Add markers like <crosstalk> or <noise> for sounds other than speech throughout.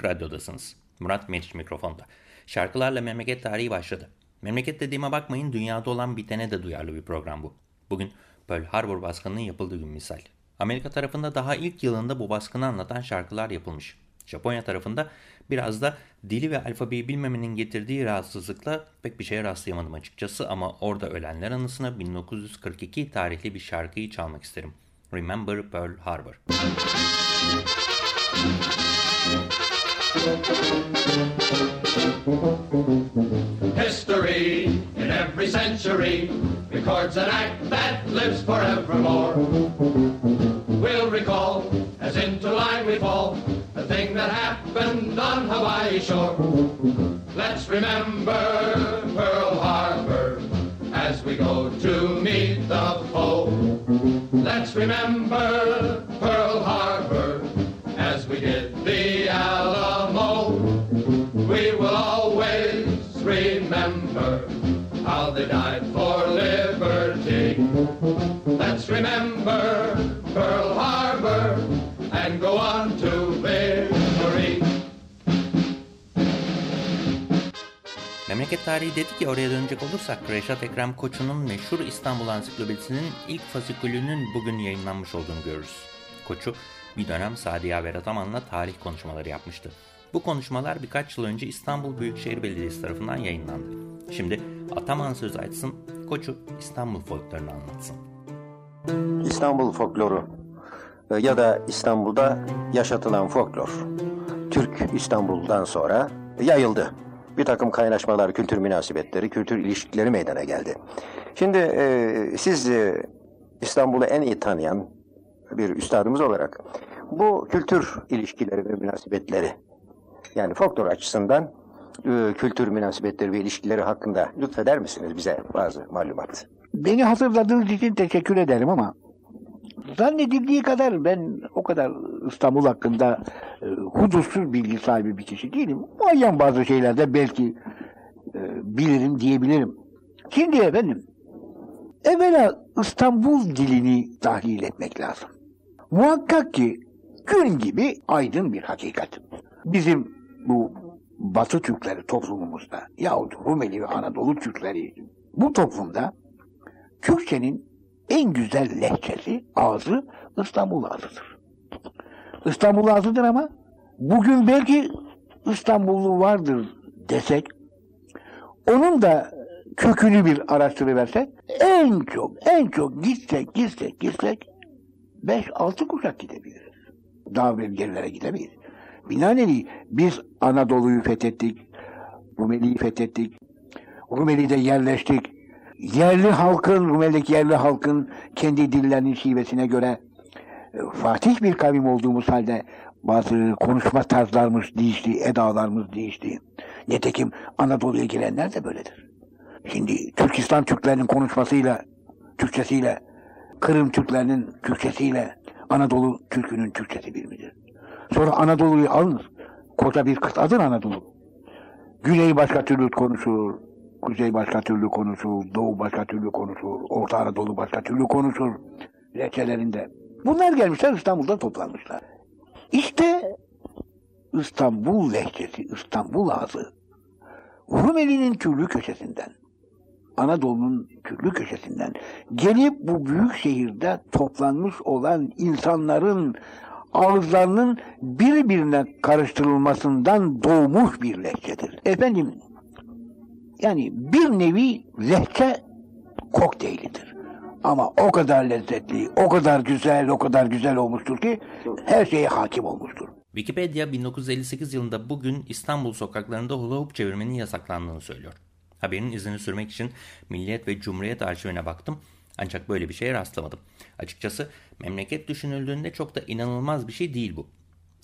Açık Radyo'dasınız. Murat Meriç mikrofonda. Şarkılarla memleket tarihi başladı. Memleket dediğime bakmayın dünyada olan bitene de duyarlı bir program bu. Bugün Pearl Harbor baskınının yapıldığı gün misal. Amerika tarafında daha ilk yılında bu baskını anlatan şarkılar yapılmış. Japonya tarafında biraz da dili ve alfabeyi bilmemenin getirdiği rahatsızlıkla pek bir şeye rastlayamadım açıkçası ama orada ölenler anısına 1942 tarihli bir şarkıyı çalmak isterim. Remember Pearl Harbor. History in every century records an act that lives forevermore. We'll recall as into line we fall the thing that happened on Hawaii shore. Let's remember Pearl Harbor as we go to meet the foe. Let's remember Pearl Harbor as we did the they died for liberty. Let's remember Pearl Harbor and go on to victory. Memleket tarihi dedik ya oraya dönecek olursak Reşat Ekrem Koçu'nun meşhur İstanbul Ansiklopedisi'nin ilk fasikülünün bugün yayınlanmış olduğunu görürüz. Koçu bir dönem Sadi Yaver Ataman'la tarih konuşmaları yapmıştı. Bu konuşmalar birkaç yıl önce İstanbul Büyükşehir Belediyesi tarafından yayınlandı. Şimdi Ataman söz açsın, Koçu İstanbul folklorunu anlatsın. İstanbul folkloru e, ya da İstanbul'da yaşatılan folklor. Türk İstanbul'dan sonra yayıldı. Bir takım kaynaşmalar, kültür münasebetleri, kültür ilişkileri meydana geldi. Şimdi e, siz e, İstanbul'u en iyi tanıyan bir üstadımız olarak bu kültür ilişkileri ve münasebetleri yani folklor açısından e, kültür münasebetleri ve ilişkileri hakkında lütfeder misiniz bize bazı malumat? Beni hatırladığınız için teşekkür ederim ama zannedildiği kadar ben o kadar İstanbul hakkında e, hudutsuz bilgi sahibi bir kişi değilim. Muayyen bazı şeylerde belki e, bilirim diyebilirim. Şimdi efendim evvela İstanbul dilini dahil etmek lazım. Muhakkak ki gün gibi aydın bir hakikat. Bizim bu Batı Türkleri toplumumuzda yahut Rumeli ve Anadolu Türkleri bu toplumda Türkçenin en güzel lehçesi, ağzı İstanbul ağzıdır. İstanbul ağzıdır ama bugün belki İstanbullu vardır desek, onun da kökünü bir araştırıversek, en çok, en çok gitsek, gitsek, gitsek, beş, altı kuşak gidebiliriz. Daha bir gerilere gidemeyiz. Binaenaleyh biz Anadolu'yu fethettik, Rumeli'yi fethettik, Rumeli'de yerleştik, yerli halkın, Rumeli'deki yerli halkın kendi dillerinin şivesine göre e, Fatih bir kavim olduğumuz halde bazı konuşma tarzlarımız değişti, edalarımız değişti. Nitekim Anadolu'ya gelenler de böyledir. Şimdi Türkistan Türklerinin konuşmasıyla, Türkçesiyle, Kırım Türklerinin Türkçesiyle, Anadolu Türk'ünün Türkçesi bir midir? Sonra Anadolu'yu alınız. Koca bir kıtadır Anadolu. Güney başka türlü konuşur, Kuzey başka türlü konuşur, Doğu başka türlü konuşur, Orta Anadolu başka türlü konuşur leçelerinde. Bunlar gelmişler İstanbul'da toplanmışlar. İşte İstanbul lehçesi, İstanbul ağzı Rumeli'nin türlü köşesinden, Anadolu'nun türlü köşesinden gelip bu büyük şehirde toplanmış olan insanların ağızlarının birbirine karıştırılmasından doğmuş bir lehçedir. Efendim, yani bir nevi lehçe kokteylidir. Ama o kadar lezzetli, o kadar güzel, o kadar güzel olmuştur ki her şeye hakim olmuştur. Wikipedia 1958 yılında bugün İstanbul sokaklarında hula hoop çevirmenin yasaklandığını söylüyor. Haberin izini sürmek için Milliyet ve Cumhuriyet arşivine baktım ancak böyle bir şeye rastlamadım. Açıkçası memleket düşünüldüğünde çok da inanılmaz bir şey değil bu.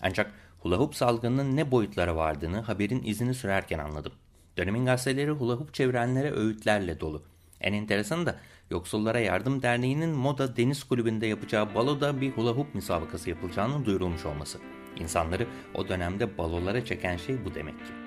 Ancak Hula hoop salgınının ne boyutlara vardığını haberin izini sürerken anladım. Dönemin gazeteleri hula hoop çevirenlere öğütlerle dolu. En enteresanı da Yoksullara Yardım Derneği'nin Moda Deniz Kulübü'nde yapacağı baloda bir hula hoop müsabakası yapılacağının duyurulmuş olması. İnsanları o dönemde balolara çeken şey bu demek ki.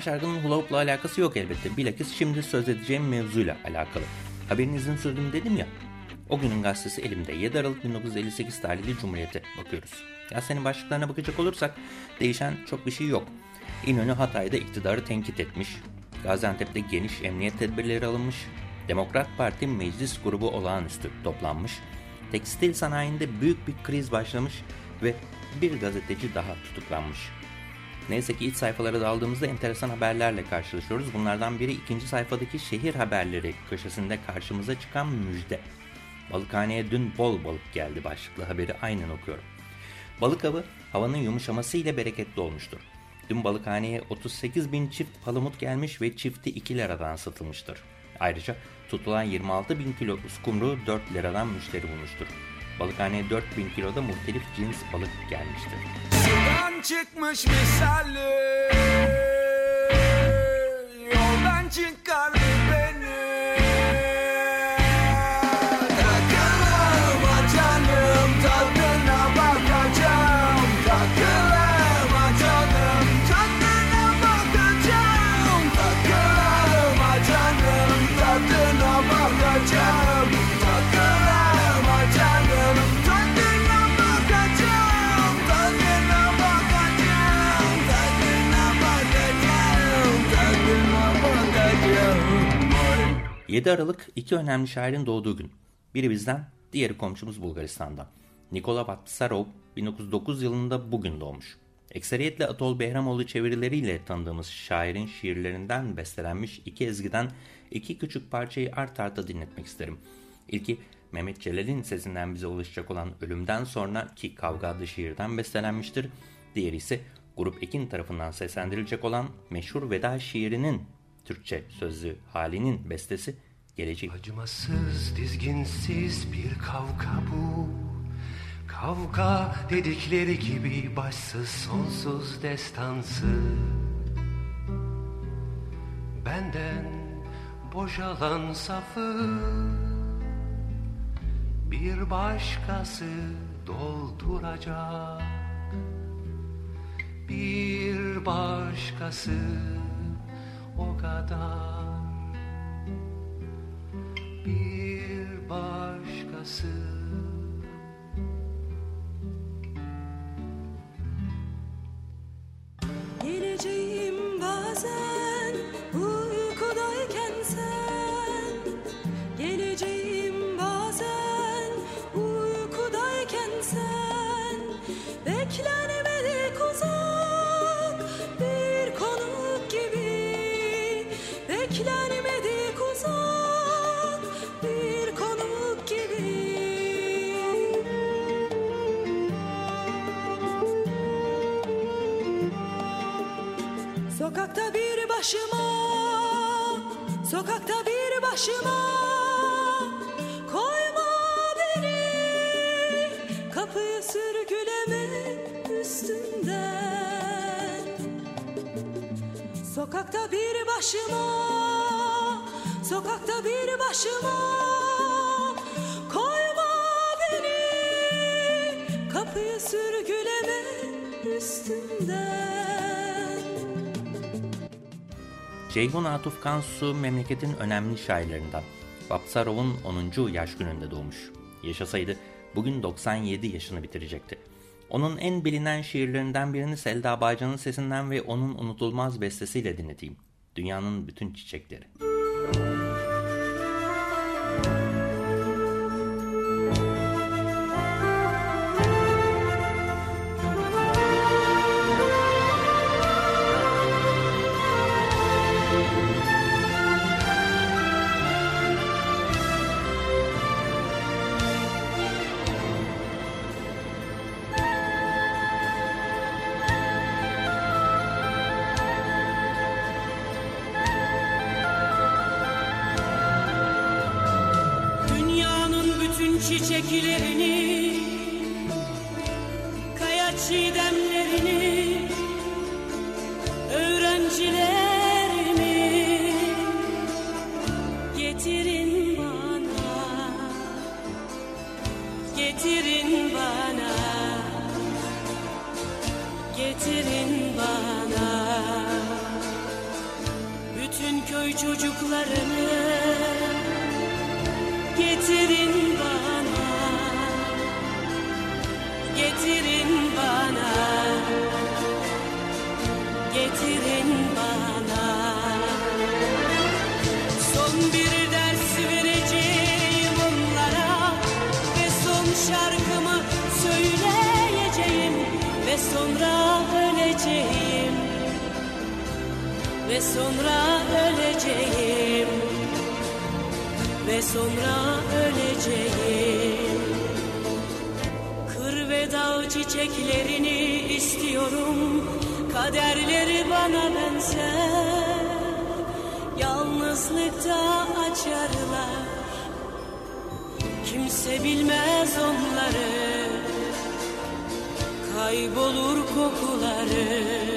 Çalan şarkının hula hoop'la alakası yok elbette. Bilakis şimdi söz edeceğim mevzuyla alakalı. Haberinizin sözüm dedim ya. O günün gazetesi elimde. 7 Aralık 1958 tarihli Cumhuriyet'e bakıyoruz. Gazetenin başlıklarına bakacak olursak değişen çok bir şey yok. İnönü Hatay'da iktidarı tenkit etmiş. Gaziantep'te geniş emniyet tedbirleri alınmış. Demokrat Parti meclis grubu olağanüstü toplanmış. Tekstil sanayinde büyük bir kriz başlamış ve bir gazeteci daha tutuklanmış. Neyse ki iç sayfalara daldığımızda enteresan haberlerle karşılaşıyoruz. Bunlardan biri ikinci sayfadaki şehir haberleri köşesinde karşımıza çıkan müjde. Balıkhaneye dün bol balık geldi başlıklı haberi aynen okuyorum. Balık avı havanın yumuşaması ile bereketli olmuştur. Dün balıkhaneye 38 bin çift palamut gelmiş ve çifti 2 liradan satılmıştır. Ayrıca tutulan 26 bin kilo uskumru 4 liradan müşteri bulmuştur. Balıkhaneye 4 bin kiloda muhtelif cins balık gelmiştir. Sudan çıkmış misali Yoldan çıkar 7 Aralık iki önemli şairin doğduğu gün. Biri bizden, diğeri komşumuz Bulgaristan'dan. Nikola Vatsarov 1909 yılında bugün doğmuş. Ekseriyetle Atol Behramoğlu çevirileriyle tanıdığımız şairin şiirlerinden bestelenmiş iki ezgiden iki küçük parçayı art arda dinletmek isterim. İlki Mehmet Celal'in sesinden bize ulaşacak olan Ölümden Sonra ki Kavga adlı şiirden bestelenmiştir. Diğeri ise Grup Ekin tarafından seslendirilecek olan meşhur veda şiirinin Türkçe sözlü halinin bestesi gelecek. Acımasız, dizginsiz bir kavga bu. Kavga dedikleri gibi başsız, sonsuz, destansı. Benden boşalan safı bir başkası dolduracak. Bir başkası o kadar. Bir başkası başıma. Koyma beni kapıyı sürgüleme üstünden. Sokakta bir başıma sokakta bir başıma. Koyma beni kapıyı sürgüleme üstünden. Ceyhun Atuf Kansu memleketin önemli şairlerinden. Vapsarov'un 10. yaş gününde doğmuş. Yaşasaydı bugün 97 yaşını bitirecekti. Onun en bilinen şiirlerinden birini Selda Bağcan'ın sesinden ve onun unutulmaz bestesiyle dinleteyim. Dünyanın bütün çiçekleri. Çiçeklerini Sonra öleceğim ve sonra öleceğim. Kır ve dağ çiçeklerini istiyorum, kaderleri bana benzer. Yalnızlıkta açarlar, kimse bilmez onları. Kaybolur kokuları.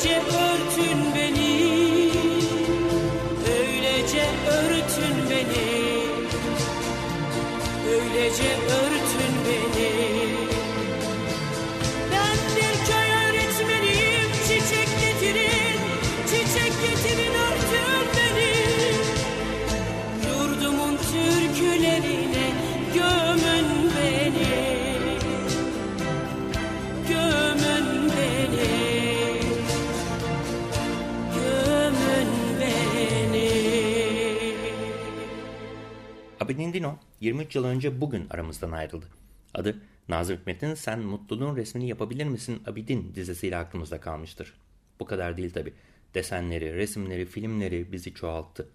Chết 23 yıl önce bugün aramızdan ayrıldı. Adı Nazım Hikmet'in Sen Mutluluğun Resmini Yapabilir Misin Abidin dizisiyle aklımızda kalmıştır. Bu kadar değil tabi. Desenleri, resimleri, filmleri bizi çoğalttı.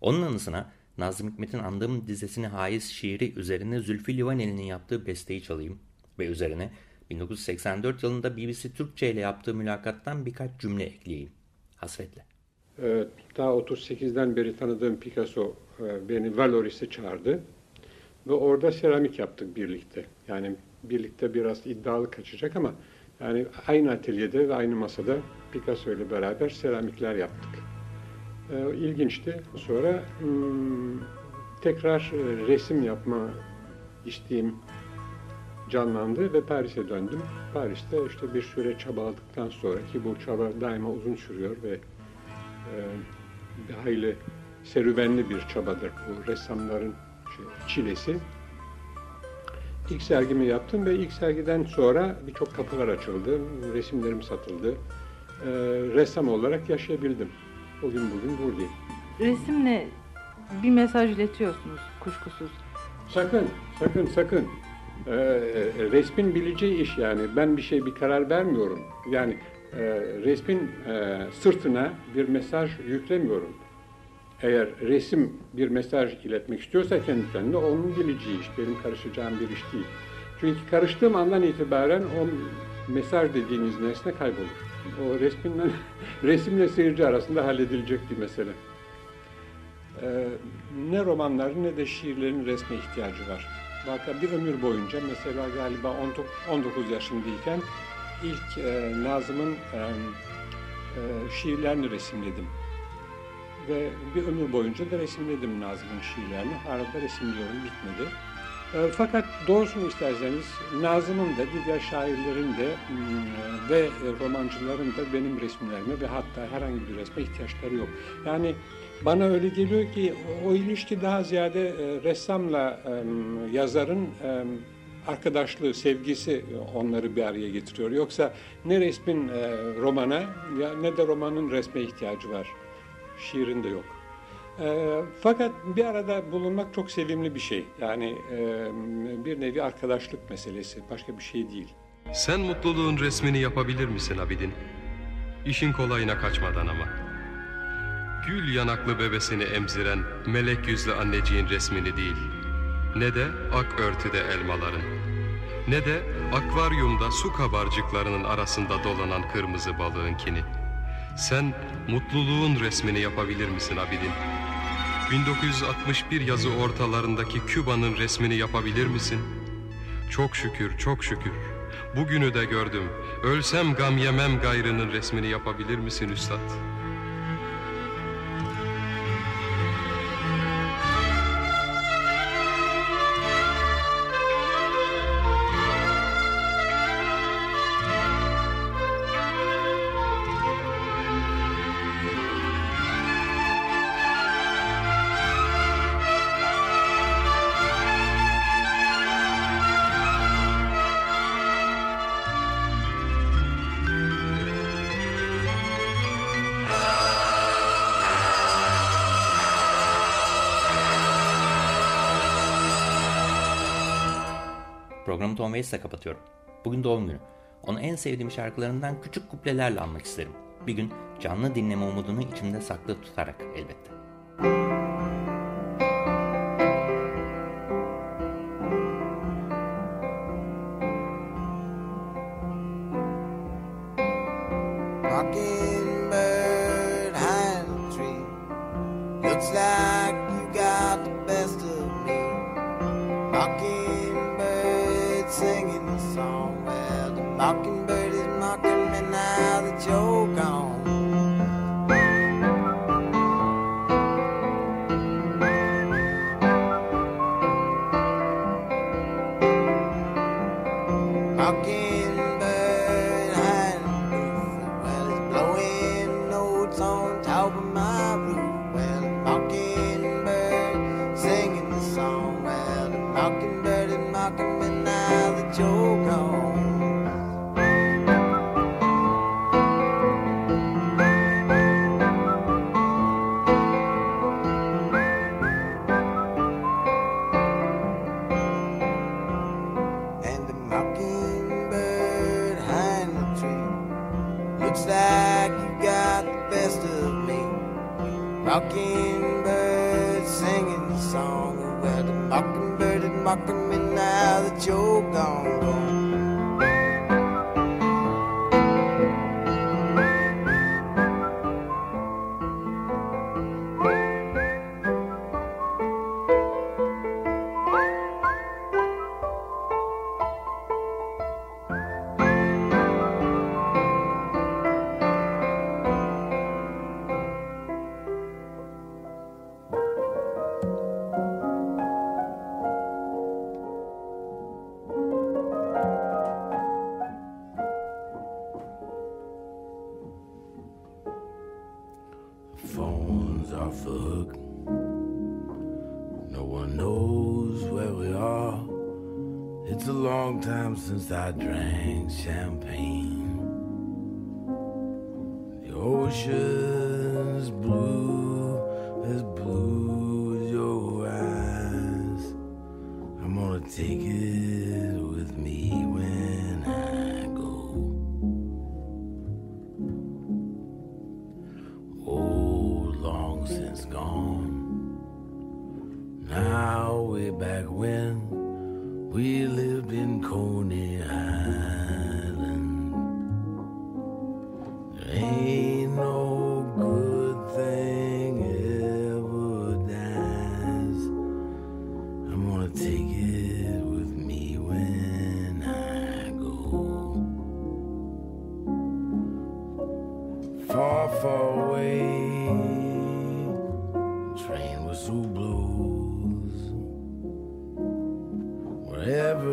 Onun anısına Nazım Hikmet'in Andığım dizesine haiz şiiri üzerine Zülfü Livaneli'nin yaptığı besteyi çalayım ve üzerine 1984 yılında BBC Türkçe ile yaptığı mülakattan birkaç cümle ekleyeyim. Hasretle. Ee, Daha 38'den beri tanıdığım Picasso e, beni Valoris'e çağırdı. Ve orada seramik yaptık birlikte. Yani birlikte biraz iddialı kaçacak ama yani aynı atölyede ve aynı masada Picasso ile beraber seramikler yaptık. Ee, İlginçti. Sonra hmm, tekrar e, resim yapma isteğim canlandı ve Paris'e döndüm. Paris'te işte bir süre çabaladıktan sonra ki bu çaba daima uzun sürüyor ve e, bir hayli serüvenli bir çabadır bu ressamların çilesi. İlk sergimi yaptım ve ilk sergiden sonra birçok kapılar açıldı, resimlerim satıldı. E, ressam olarak yaşayabildim. Bugün bugün buradayım. Resimle bir mesaj iletiyorsunuz kuşkusuz. Sakın, sakın, sakın. Ee, resmin bileceği iş yani. Ben bir şey, bir karar vermiyorum. Yani e, resmin e, sırtına bir mesaj yüklemiyorum. Eğer resim bir mesaj iletmek istiyorsa kendisine onun bileceği iş, benim karışacağım bir iş değil. Çünkü karıştığım andan itibaren o mesaj dediğiniz nesne kaybolur. O resminle, <laughs> resimle seyirci arasında halledilecek bir mesele. Ee, ne romanların ne de şiirlerin resme ihtiyacı var. Vaka bir ömür boyunca mesela galiba 19 yaşındayken ilk e, Nazım'ın e, e, şiirlerini resimledim. Ve bir ömür boyunca da resimledim Nazım'ın şiirlerini. Arada resimliyorum, bitmedi. E, fakat doğrusunu isterseniz Nazım'ın da diğer şairlerin de hmm, ve romancıların da benim resimlerime ve hatta herhangi bir resme ihtiyaçları yok. Yani bana öyle geliyor ki o ilişki daha ziyade e, ressamla yazarın arkadaşlığı, sevgisi onları bir araya getiriyor. Yoksa ne resmin e, romana ya ne de romanın resme ihtiyacı var. Şiirin de yok. E, fakat bir arada bulunmak çok sevimli bir şey. Yani e, bir nevi arkadaşlık meselesi. Başka bir şey değil. Sen mutluluğun resmini yapabilir misin Abidin? İşin kolayına kaçmadan ama. Gül yanaklı bebesini emziren melek yüzlü anneciğin resmini değil ne de ak örtüde elmaların, ne de akvaryumda su kabarcıklarının arasında dolanan kırmızı balığınkini. Sen mutluluğun resmini yapabilir misin Abidin? 1961 yazı ortalarındaki Küba'nın resmini yapabilir misin? Çok şükür, çok şükür. Bugünü de gördüm. Ölsem gam yemem gayrının resmini yapabilir misin üstad?'' Programı Tom Waits'le kapatıyorum. Bugün doğum günü. Onu en sevdiğim şarkılarından küçük kuplelerle anmak isterim. Bir gün canlı dinleme umudunu içimde saklı tutarak elbette. again. I drank champagne. Blues, wherever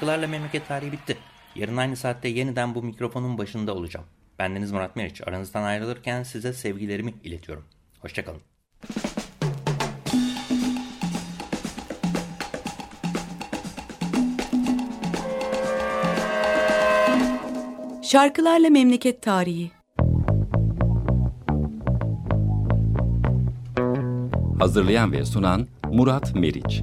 Şarkılarla memleket tarihi bitti. Yarın aynı saatte yeniden bu mikrofonun başında olacağım. Bendeniz Murat Meriç. Aranızdan ayrılırken size sevgilerimi iletiyorum. Hoşçakalın. Şarkılarla Memleket Tarihi Hazırlayan ve sunan Murat Meriç